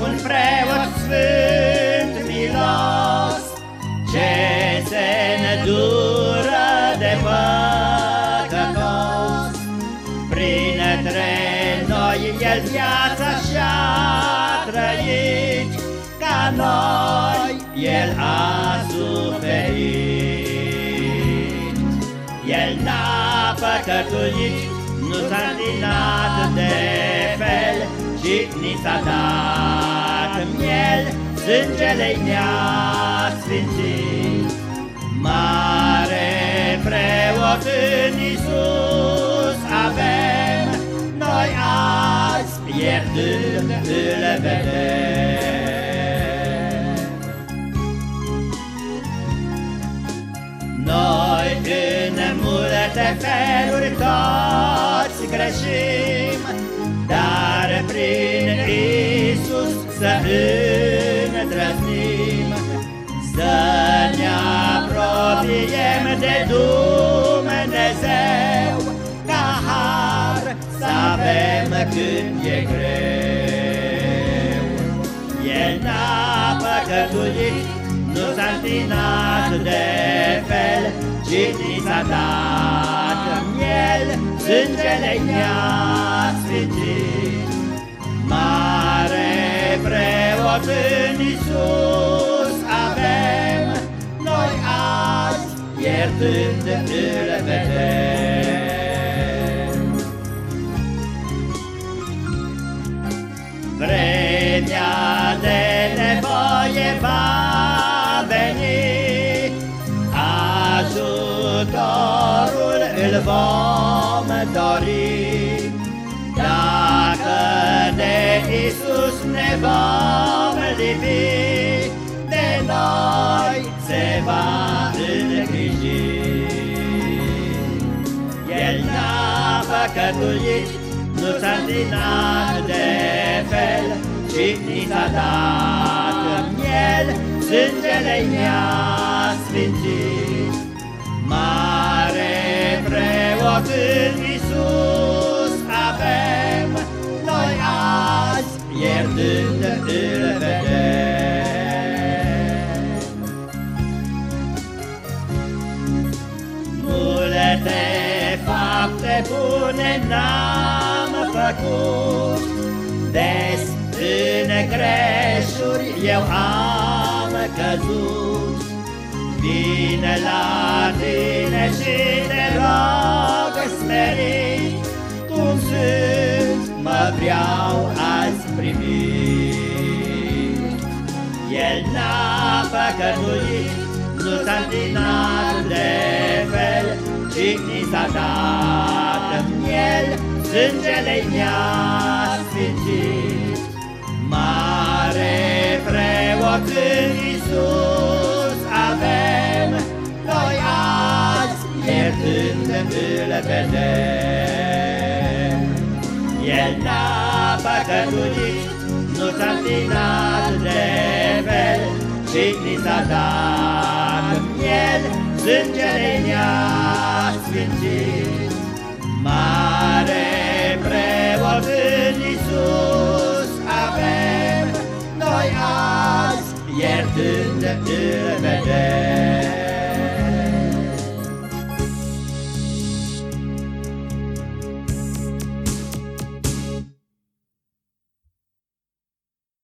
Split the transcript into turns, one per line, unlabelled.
un preot sfânt milos Ce se nedură de păcătos Printre noi el viața și-a trăit Ca noi el a suferit El n-a păcătuit, nu s-a de fel Jitni Sadar s-a dat miel, sângele ne-a sfințit Mare preot în Iisus avem Noi azi iertând îl vedem. Multe feluri toți greșim, să îndrăznim, Să ne apropiem de Dumnezeu, Ca har să avem când e greu. El n-a păcătuit, nu s-a întinat de fel, ci ni s-a dat miel, sângele ne-a sfințit. Preot în Iisus avem, noi azi iertând îl vedem. Vremea de nevoie va ajutorul îl vom dori. Dacă de Isus ne vom lipi, de noi se va îngriji. El n-a păcătuit, nu s-a de fel, ci ni s-a dat miel, sângele ne-a sfințit. Mare preot în Iisus avem, Noi azi iertând îl n-am făcut, Des în greșuri eu am căzut, Vine la tine și te rog smerit, Cum sunt, mă vreau azi primi. El n-a păcătuit, nu s-a întinat de fel, Ci ni s-a dat. în el, sângele ne-a sfințit. Mare preot în Iisus, îl vedem. El n-a păcătuit, nu s-a întinat de fel, ci ni s-a dat el, sângele ne-a avem, noi